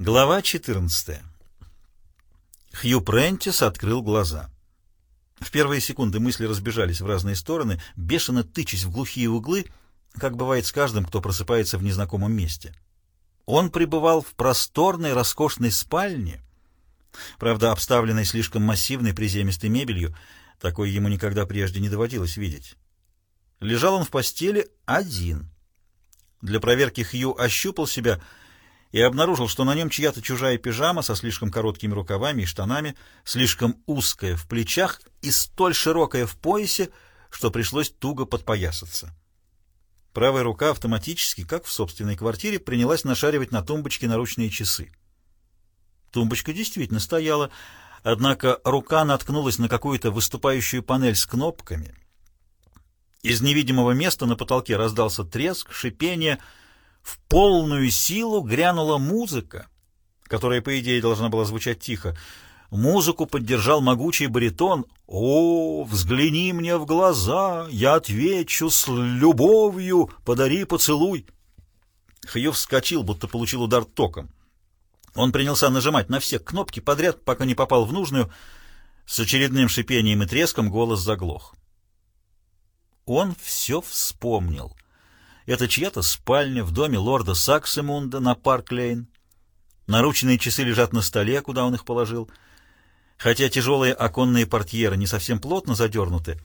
Глава 14. Хью Прентис открыл глаза. В первые секунды мысли разбежались в разные стороны, бешено тычась в глухие углы, как бывает с каждым, кто просыпается в незнакомом месте. Он пребывал в просторной, роскошной спальне, правда, обставленной слишком массивной приземистой мебелью, такой ему никогда прежде не доводилось видеть. Лежал он в постели один. Для проверки Хью ощупал себя — и обнаружил, что на нем чья-то чужая пижама со слишком короткими рукавами и штанами, слишком узкая в плечах и столь широкая в поясе, что пришлось туго подпоясаться. Правая рука автоматически, как в собственной квартире, принялась нашаривать на тумбочке наручные часы. Тумбочка действительно стояла, однако рука наткнулась на какую-то выступающую панель с кнопками. Из невидимого места на потолке раздался треск, шипение — в полную силу грянула музыка, которая, по идее, должна была звучать тихо. Музыку поддержал могучий баритон. «О, взгляни мне в глаза, я отвечу с любовью, подари поцелуй». Хью вскочил, будто получил удар током. Он принялся нажимать на все кнопки подряд, пока не попал в нужную. С очередным шипением и треском голос заглох. Он все вспомнил. Это чья-то спальня в доме лорда Саксемунда на Парк-Лейн. Наручные часы лежат на столе, куда он их положил. Хотя тяжелые оконные портьеры не совсем плотно задернуты,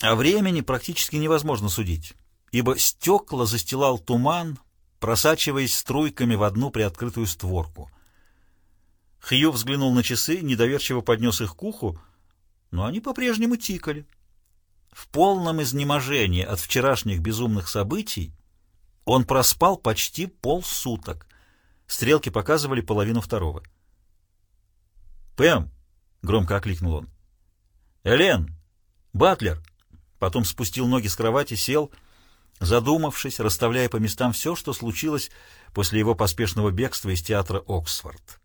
о времени практически невозможно судить, ибо стекла застилал туман, просачиваясь струйками в одну приоткрытую створку. Хью взглянул на часы, недоверчиво поднес их к уху, но они по-прежнему тикали. В полном изнеможении от вчерашних безумных событий он проспал почти полсуток. Стрелки показывали половину второго. «Пэм!» — громко окликнул он. «Элен! Батлер!» Потом спустил ноги с кровати, сел, задумавшись, расставляя по местам все, что случилось после его поспешного бегства из театра «Оксфорд».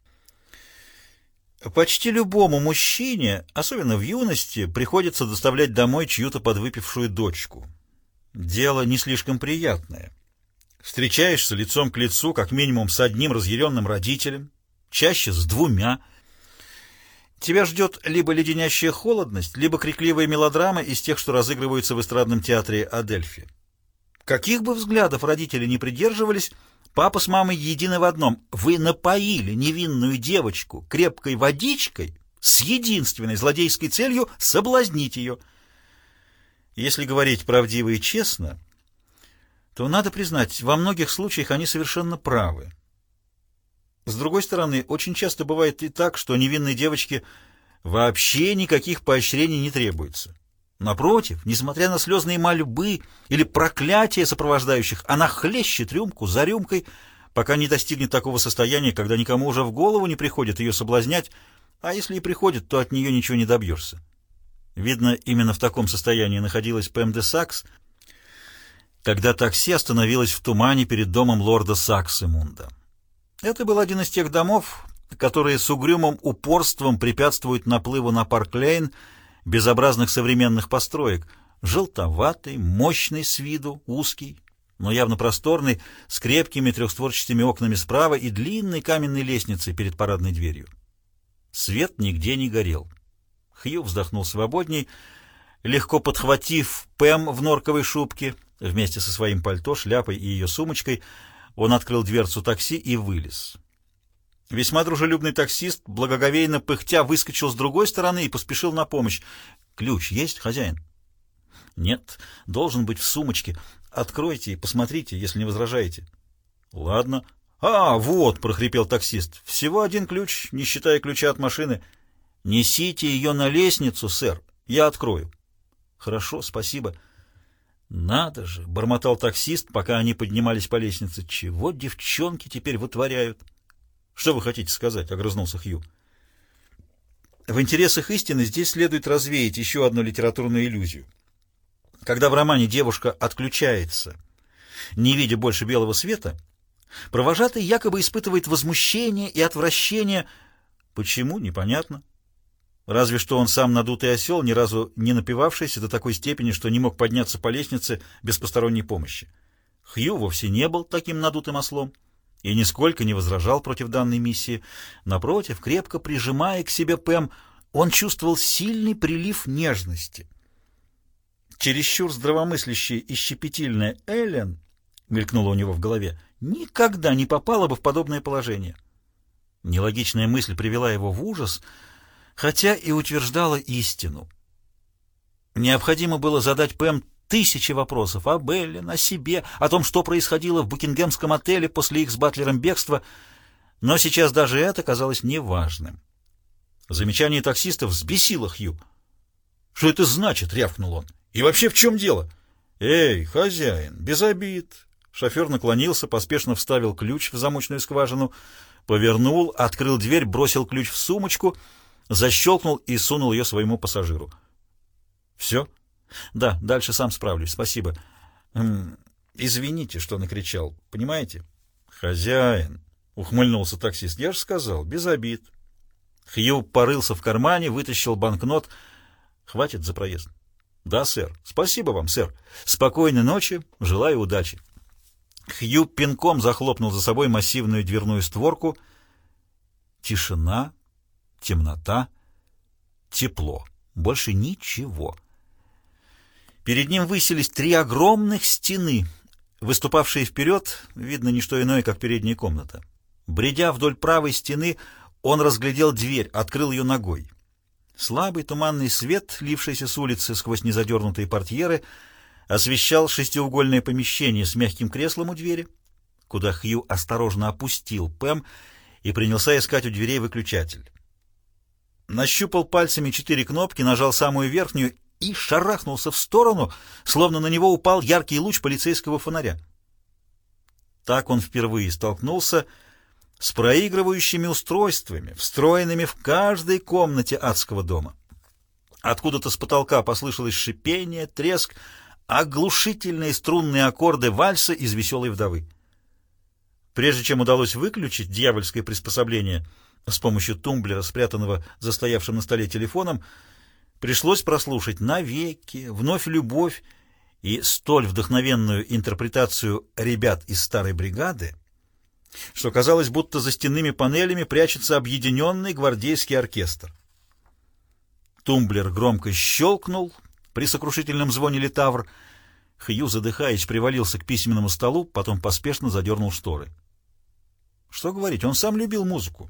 Почти любому мужчине, особенно в юности, приходится доставлять домой чью-то подвыпившую дочку. Дело не слишком приятное. Встречаешься лицом к лицу как минимум с одним разъяренным родителем, чаще с двумя. Тебя ждет либо леденящая холодность, либо крикливая мелодрама из тех, что разыгрываются в эстрадном театре Адельфи. Каких бы взглядов родители не придерживались, папа с мамой едины в одном. Вы напоили невинную девочку крепкой водичкой с единственной злодейской целью соблазнить ее. Если говорить правдиво и честно, то, надо признать, во многих случаях они совершенно правы. С другой стороны, очень часто бывает и так, что невинной девочке вообще никаких поощрений не требуется. Напротив, несмотря на слезные мольбы или проклятия сопровождающих, она хлещет рюмку за рюмкой, пока не достигнет такого состояния, когда никому уже в голову не приходит ее соблазнять, а если и приходит, то от нее ничего не добьешься. Видно, именно в таком состоянии находилась Пэм де Сакс, когда такси остановилось в тумане перед домом лорда Саксемунда. Это был один из тех домов, которые с угрюмым упорством препятствуют наплыву на Парк-Лейн безобразных современных построек, желтоватый, мощный с виду, узкий, но явно просторный, с крепкими трехстворчатыми окнами справа и длинной каменной лестницей перед парадной дверью. Свет нигде не горел. Хью вздохнул свободней, легко подхватив Пэм в норковой шубке — Вместе со своим пальто, шляпой и ее сумочкой он открыл дверцу такси и вылез. Весьма дружелюбный таксист, благоговейно пыхтя, выскочил с другой стороны и поспешил на помощь. «Ключ есть, хозяин?» «Нет, должен быть в сумочке. Откройте и посмотрите, если не возражаете». «Ладно». «А, вот!» — прохрипел таксист. «Всего один ключ, не считая ключа от машины. Несите ее на лестницу, сэр. Я открою». «Хорошо, спасибо». «Надо же!» — бормотал таксист, пока они поднимались по лестнице. «Чего девчонки теперь вытворяют?» «Что вы хотите сказать?» — огрызнулся Хью. В интересах истины здесь следует развеять еще одну литературную иллюзию. Когда в романе девушка отключается, не видя больше белого света, провожатый якобы испытывает возмущение и отвращение. Почему? Непонятно. Разве что он сам надутый осел, ни разу не напивавшийся до такой степени, что не мог подняться по лестнице без посторонней помощи. Хью вовсе не был таким надутым ослом и нисколько не возражал против данной миссии. Напротив, крепко прижимая к себе Пэм, он чувствовал сильный прилив нежности. Чересчур здравомыслящая и щепетильная Эллен, мелькнула у него в голове, никогда не попала бы в подобное положение. Нелогичная мысль привела его в ужас, хотя и утверждала истину. Необходимо было задать Пэм тысячи вопросов о Беллин, о себе, о том, что происходило в Букингемском отеле после их с Батлером бегства, но сейчас даже это казалось неважным. Замечание таксиста взбесило Хью. «Что это значит?» — рявкнул он. «И вообще в чем дело?» «Эй, хозяин, без обид!» Шофер наклонился, поспешно вставил ключ в замочную скважину, повернул, открыл дверь, бросил ключ в сумочку, защелкнул и сунул ее своему пассажиру. «Все?» Да, дальше сам справлюсь, спасибо. Извините, что накричал, понимаете? Хозяин, ухмыльнулся таксист, я же сказал, без обид. Хью порылся в кармане, вытащил банкнот. Хватит за проезд. Да, сэр. Спасибо вам, сэр. Спокойной ночи, желаю удачи. Хью пинком захлопнул за собой массивную дверную створку. Тишина, темнота, тепло. Больше ничего. Перед ним высились три огромных стены, выступавшие вперед, видно, не что иное, как передняя комната. Бредя вдоль правой стены, он разглядел дверь, открыл ее ногой. Слабый туманный свет, лившийся с улицы сквозь незадернутые портьеры, освещал шестиугольное помещение с мягким креслом у двери, куда Хью осторожно опустил Пэм и принялся искать у дверей выключатель. Нащупал пальцами четыре кнопки, нажал самую верхнюю и шарахнулся в сторону, словно на него упал яркий луч полицейского фонаря. Так он впервые столкнулся с проигрывающими устройствами, встроенными в каждой комнате адского дома. Откуда-то с потолка послышалось шипение, треск, оглушительные струнные аккорды вальса из «Веселой вдовы». Прежде чем удалось выключить дьявольское приспособление с помощью тумблера, спрятанного застоявшим на столе телефоном, пришлось прослушать навеки, вновь любовь и столь вдохновенную интерпретацию ребят из старой бригады, что казалось, будто за стенными панелями прячется объединенный гвардейский оркестр. Тумблер громко щелкнул при сокрушительном звоне литавр. Хью, задыхаясь, привалился к письменному столу, потом поспешно задернул шторы. Что говорить, он сам любил музыку.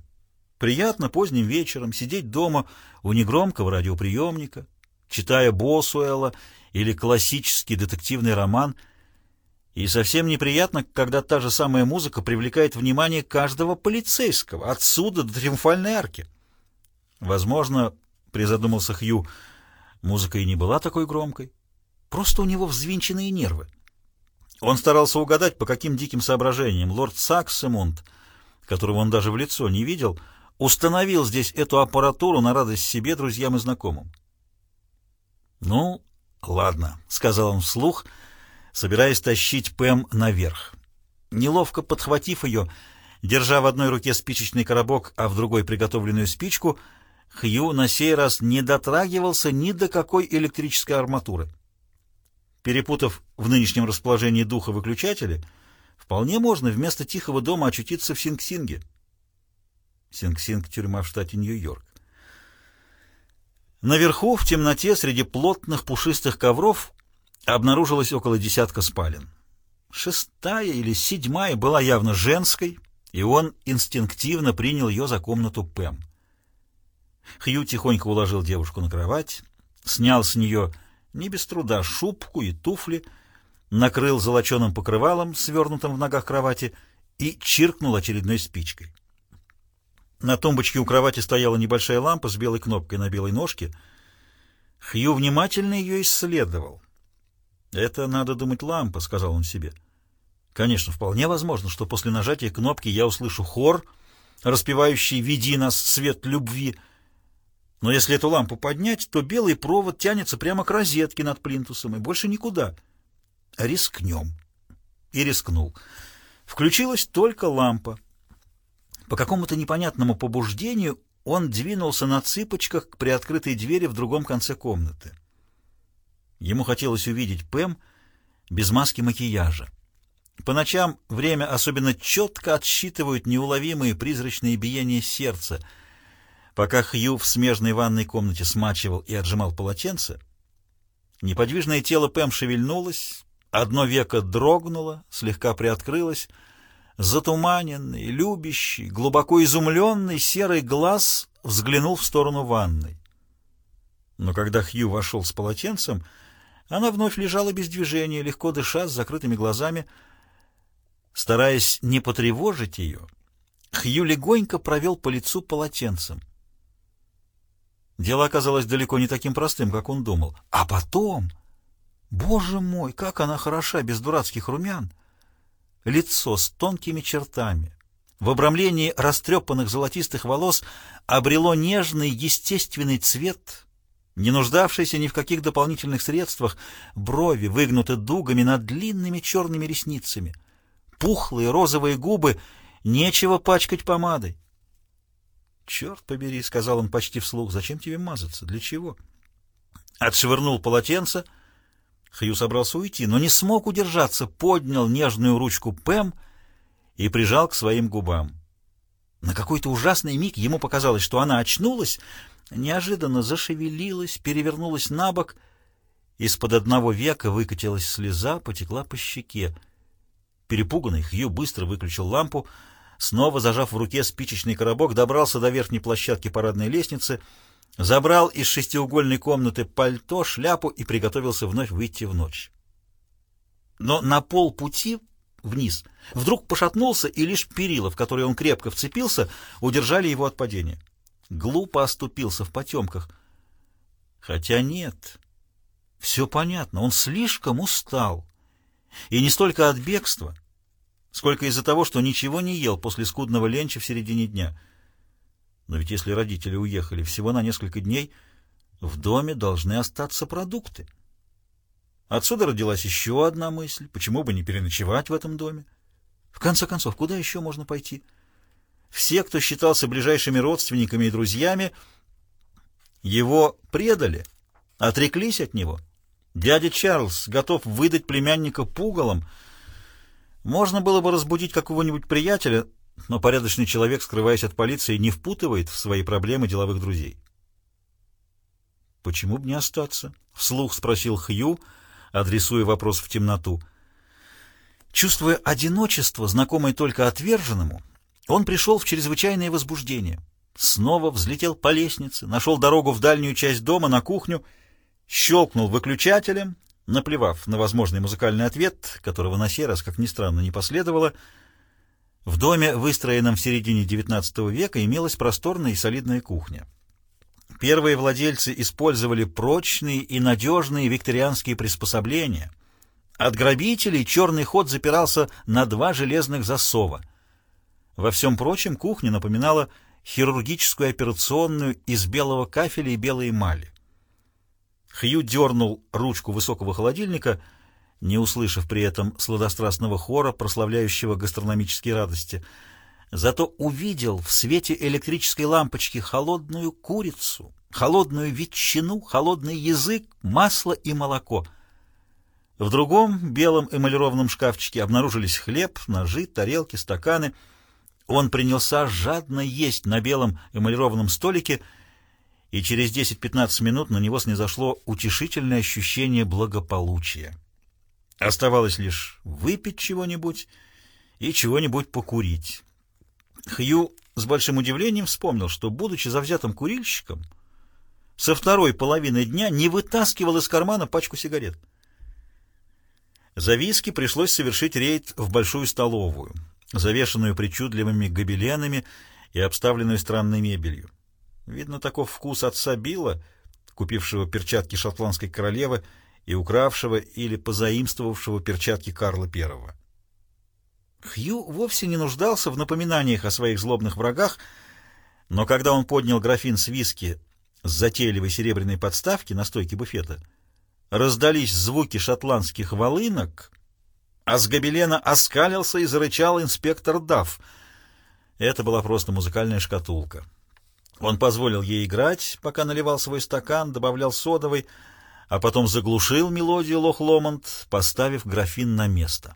Приятно поздним вечером сидеть дома у негромкого радиоприемника, читая Босуэлла или классический детективный роман, и совсем неприятно, когда та же самая музыка привлекает внимание каждого полицейского, отсюда до Триумфальной арки. Возможно, призадумался Хью, музыка и не была такой громкой, просто у него взвинченные нервы. Он старался угадать, по каким диким соображениям лорд Саксемунд, которого он даже в лицо не видел, — установил здесь эту аппаратуру на радость себе, друзьям и знакомым. «Ну, ладно», — сказал он вслух, собираясь тащить Пэм наверх. Неловко подхватив ее, держа в одной руке спичечный коробок, а в другой приготовленную спичку, Хью на сей раз не дотрагивался ни до какой электрической арматуры. Перепутав в нынешнем расположении духа выключатели, вполне можно вместо тихого дома очутиться в Синг-Синге. Синг-Синг — тюрьма в штате Нью-Йорк. Наверху, в темноте, среди плотных пушистых ковров, обнаружилось около десятка спален. Шестая или седьмая была явно женской, и он инстинктивно принял ее за комнату Пэм. Хью тихонько уложил девушку на кровать, снял с нее не без труда шубку и туфли, накрыл золоченым покрывалом, свернутым в ногах кровати, и чиркнул очередной спичкой. На тумбочке у кровати стояла небольшая лампа с белой кнопкой на белой ножке. Хью внимательно ее исследовал. «Это, надо думать, лампа», — сказал он себе. «Конечно, вполне возможно, что после нажатия кнопки я услышу хор, распевающий «Веди нас, свет любви». Но если эту лампу поднять, то белый провод тянется прямо к розетке над плинтусом и больше никуда. Рискнем. И рискнул. Включилась только лампа. По какому-то непонятному побуждению он двинулся на цыпочках к приоткрытой двери в другом конце комнаты. Ему хотелось увидеть Пэм без маски макияжа. По ночам время особенно четко отсчитывают неуловимые призрачные биения сердца. Пока Хью в смежной ванной комнате смачивал и отжимал полотенце, неподвижное тело Пэм шевельнулось, одно веко дрогнуло, слегка приоткрылось, затуманенный, любящий, глубоко изумленный серый глаз взглянул в сторону ванной. Но когда Хью вошел с полотенцем, она вновь лежала без движения, легко дыша, с закрытыми глазами. Стараясь не потревожить ее, Хью легонько провел по лицу полотенцем. Дело оказалось далеко не таким простым, как он думал. А потом... Боже мой, как она хороша, без дурацких румян! Лицо с тонкими чертами, в обрамлении растрепанных золотистых волос обрело нежный естественный цвет, не нуждавшийся ни в каких дополнительных средствах, брови выгнуты дугами над длинными черными ресницами, пухлые розовые губы, нечего пачкать помадой. «Черт побери», — сказал он почти вслух, — «зачем тебе мазаться? Для чего?» Отшвырнул полотенце. Хью собрался уйти, но не смог удержаться, поднял нежную ручку Пэм и прижал к своим губам. На какой-то ужасный миг ему показалось, что она очнулась, неожиданно зашевелилась, перевернулась на бок, из-под одного века выкатилась слеза, потекла по щеке. Перепуганный Хью быстро выключил лампу, снова зажав в руке спичечный коробок, добрался до верхней площадки парадной лестницы, забрал из шестиугольной комнаты пальто, шляпу и приготовился вновь выйти в ночь. Но на полпути вниз вдруг пошатнулся, и лишь перила, в которые он крепко вцепился, удержали его от падения. Глупо оступился в потемках. Хотя нет, все понятно, он слишком устал. И не столько от бегства, сколько из-за того, что ничего не ел после скудного ленча в середине дня. Но ведь если родители уехали всего на несколько дней, в доме должны остаться продукты. Отсюда родилась еще одна мысль, почему бы не переночевать в этом доме? В конце концов, куда еще можно пойти? Все, кто считался ближайшими родственниками и друзьями, его предали, отреклись от него. Дядя Чарльз готов выдать племянника пугалом, можно было бы разбудить какого-нибудь приятеля, но порядочный человек, скрываясь от полиции, не впутывает в свои проблемы деловых друзей. «Почему бы не остаться?» — вслух спросил Хью, адресуя вопрос в темноту. Чувствуя одиночество, знакомое только отверженному, он пришел в чрезвычайное возбуждение. Снова взлетел по лестнице, нашел дорогу в дальнюю часть дома, на кухню, щелкнул выключателем, Наплевав на возможный музыкальный ответ, которого на сей раз, как ни странно, не последовало, в доме, выстроенном в середине XIX века, имелась просторная и солидная кухня. Первые владельцы использовали прочные и надежные викторианские приспособления. От грабителей черный ход запирался на два железных засова. Во всем прочем кухня напоминала хирургическую операционную из белого кафеля и белой эмали. Хью дернул ручку высокого холодильника, не услышав при этом сладострастного хора, прославляющего гастрономические радости. Зато увидел в свете электрической лампочки холодную курицу, холодную ветчину, холодный язык, масло и молоко. В другом белом эмалированном шкафчике обнаружились хлеб, ножи, тарелки, стаканы. Он принялся жадно есть на белом эмалированном столике — и через 10-15 минут на него снизошло утешительное ощущение благополучия. Оставалось лишь выпить чего-нибудь и чего-нибудь покурить. Хью с большим удивлением вспомнил, что, будучи завзятым курильщиком, со второй половины дня не вытаскивал из кармана пачку сигарет. За виски пришлось совершить рейд в большую столовую, завешенную причудливыми гобеленами и обставленную странной мебелью. Видно, таков вкус отца Билла, купившего перчатки шотландской королевы и укравшего или позаимствовавшего перчатки Карла I. Хью вовсе не нуждался в напоминаниях о своих злобных врагах, но когда он поднял графин с виски с затейливой серебряной подставки на стойке буфета, раздались звуки шотландских волынок, а с гобелена оскалился и зарычал инспектор Дафф. Это была просто музыкальная шкатулка. Он позволил ей играть, пока наливал свой стакан, добавлял содовый, а потом заглушил мелодию Лох-Ломонд, поставив графин на место.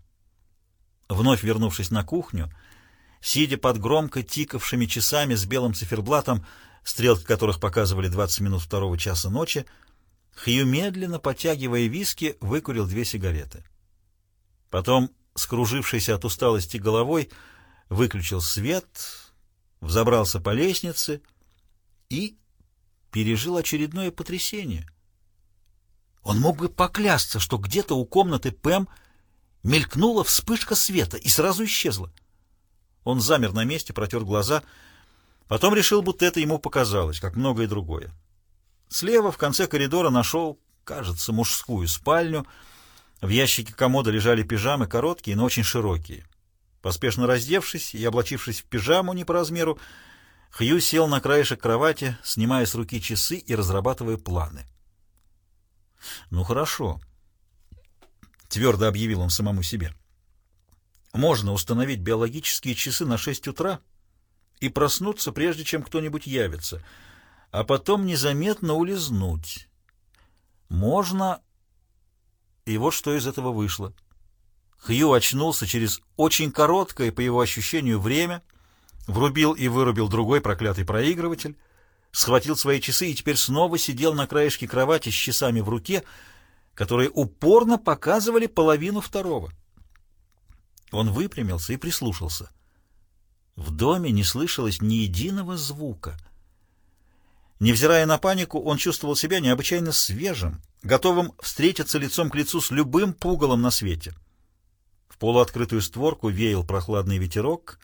Вновь вернувшись на кухню, сидя под громко тикавшими часами с белым циферблатом, стрелки которых показывали 20 минут второго часа ночи, Хью медленно, потягивая виски, выкурил две сигареты. Потом, скружившийся от усталости головой, выключил свет, взобрался по лестнице и пережил очередное потрясение. Он мог бы поклясться, что где-то у комнаты Пэм мелькнула вспышка света и сразу исчезла. Он замер на месте, протер глаза, потом решил, будто это ему показалось, как многое другое. Слева в конце коридора нашел, кажется, мужскую спальню. В ящике комода лежали пижамы, короткие, но очень широкие. Поспешно раздевшись и облачившись в пижаму не по размеру, Хью сел на краешек кровати, снимая с руки часы и разрабатывая планы. «Ну хорошо», — твердо объявил он самому себе. «Можно установить биологические часы на шесть утра и проснуться, прежде чем кто-нибудь явится, а потом незаметно улизнуть. Можно...» И вот что из этого вышло. Хью очнулся через очень короткое, по его ощущению, время, врубил и вырубил другой проклятый проигрыватель, схватил свои часы и теперь снова сидел на краешке кровати с часами в руке, которые упорно показывали половину второго. Он выпрямился и прислушался. В доме не слышалось ни единого звука. Невзирая на панику, он чувствовал себя необычайно свежим, готовым встретиться лицом к лицу с любым пугалом на свете полуоткрытую створку веял прохладный ветерок,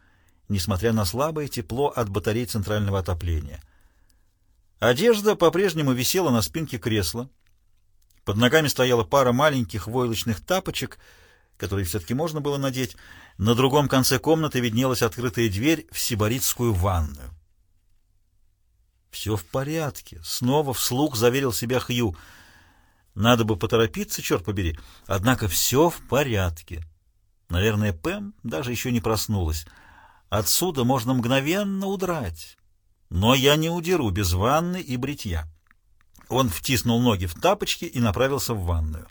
несмотря на слабое тепло от батарей центрального отопления. Одежда по-прежнему висела на спинке кресла. Под ногами стояла пара маленьких войлочных тапочек, которые все-таки можно было надеть. На другом конце комнаты виднелась открытая дверь в сибаритскую ванную. «Все в порядке», — снова вслух заверил себя Хью. «Надо бы поторопиться, черт побери, однако все в порядке». Наверное, Пэм даже еще не проснулась. Отсюда можно мгновенно удрать. Но я не удеру без ванны и бритья. Он втиснул ноги в тапочки и направился в ванную.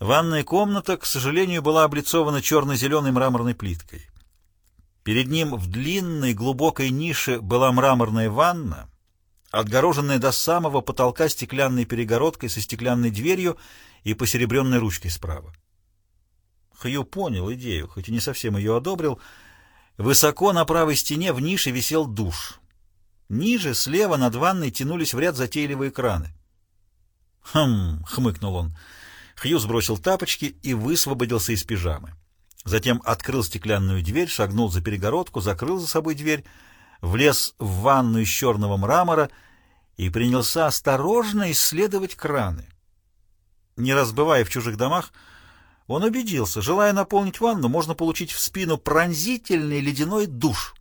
Ванная комната, к сожалению, была облицована черно-зеленой мраморной плиткой. Перед ним в длинной глубокой нише была мраморная ванна, отгороженная до самого потолка стеклянной перегородкой со стеклянной дверью и посеребренной ручкой справа. Хью понял идею, хоть и не совсем ее одобрил. Высоко на правой стене в нише висел душ. Ниже, слева, над ванной тянулись в ряд затейливые краны. «Хм!» — хмыкнул он. Хью сбросил тапочки и высвободился из пижамы. Затем открыл стеклянную дверь, шагнул за перегородку, закрыл за собой дверь, влез в ванну из черного мрамора и принялся осторожно исследовать краны. Не разбывая в чужих домах, он убедился, желая наполнить ванну, можно получить в спину пронзительный ледяной душ.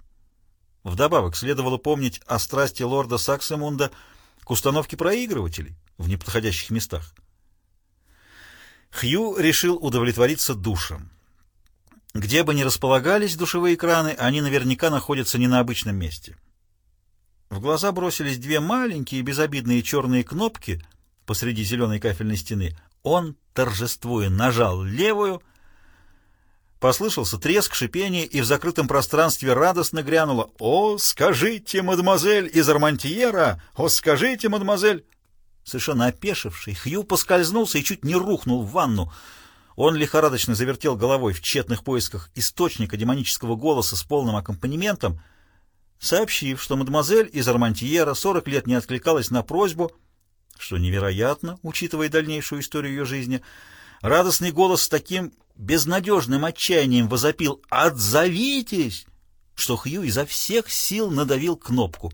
Вдобавок следовало помнить о страсти лорда Саксемунда к установке проигрывателей в неподходящих местах. Хью решил удовлетвориться душем. Где бы ни располагались душевые краны, они наверняка находятся не на обычном месте. В глаза бросились две маленькие безобидные черные кнопки посреди зеленой кафельной стены. Он торжествуя, нажал левую. Послышался треск, шипение, и в закрытом пространстве радостно грянуло «О, скажите, мадемуазель из Армантьера! О, скажите, мадемуазель!» Совершенно опешивший, Хью поскользнулся и чуть не рухнул в ванну. Он лихорадочно завертел головой в тщетных поисках источника демонического голоса с полным аккомпанементом, сообщив, что мадемуазель из Армантьера 40 лет не откликалась на просьбу что невероятно, учитывая дальнейшую историю ее жизни, радостный голос с таким безнадежным отчаянием возопил «Отзовитесь!», что Хью изо всех сил надавил кнопку.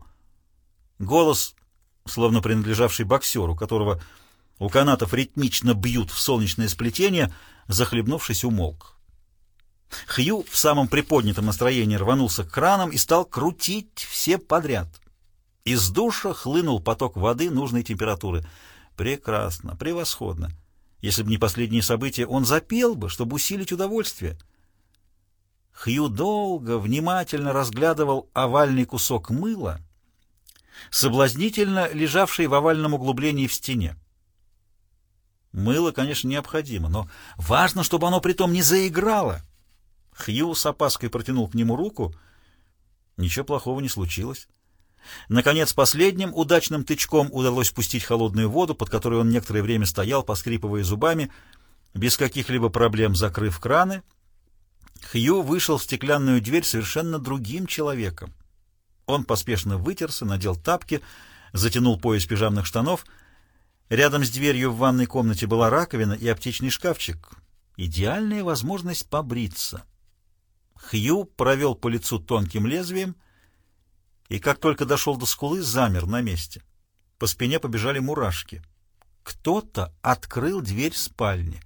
Голос, словно принадлежавший боксеру, которого у канатов ритмично бьют в солнечное сплетение, захлебнувшись, умолк. Хью в самом приподнятом настроении рванулся к кранам и стал крутить все подряд — из душа хлынул поток воды нужной температуры. Прекрасно, превосходно. Если бы не последние события, он запел бы, чтобы усилить удовольствие. Хью долго, внимательно разглядывал овальный кусок мыла, соблазнительно лежавший в овальном углублении в стене. Мыло, конечно, необходимо, но важно, чтобы оно притом не заиграло. Хью с опаской протянул к нему руку. Ничего плохого не случилось. Наконец, последним удачным тычком удалось пустить холодную воду, под которой он некоторое время стоял, поскрипывая зубами, без каких-либо проблем закрыв краны. Хью вышел в стеклянную дверь совершенно другим человеком. Он поспешно вытерся, надел тапки, затянул пояс пижамных штанов. Рядом с дверью в ванной комнате была раковина и аптечный шкафчик. Идеальная возможность побриться. Хью провел по лицу тонким лезвием и, как только дошел до скулы, замер на месте. По спине побежали мурашки. Кто-то открыл дверь спальни.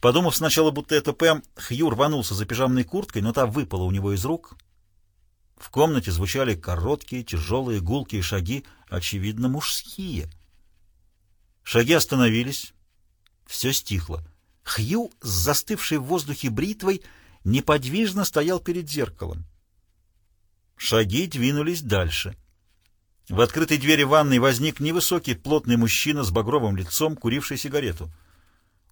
Подумав сначала, будто это Пэм, Хью рванулся за пижамной курткой, но та выпала у него из рук — в комнате звучали короткие, тяжелые, гулкие шаги, очевидно, мужские. Шаги остановились. Все стихло. Хью с застывшей в воздухе бритвой неподвижно стоял перед зеркалом. Шаги двинулись дальше. В открытой двери ванной возник невысокий плотный мужчина с багровым лицом, куривший сигарету.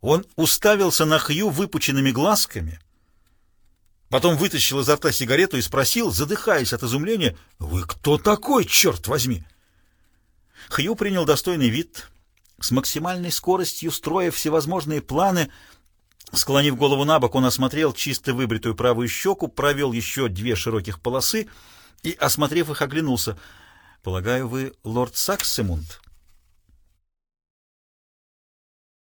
Он уставился на Хью выпученными глазками — Потом вытащил изо рта сигарету и спросил, задыхаясь от изумления, «Вы кто такой, черт возьми?» Хью принял достойный вид, с максимальной скоростью, строя всевозможные планы. Склонив голову на бок, он осмотрел чисто выбритую правую щеку, провел еще две широких полосы и, осмотрев их, оглянулся. «Полагаю, вы лорд Саксемунд?»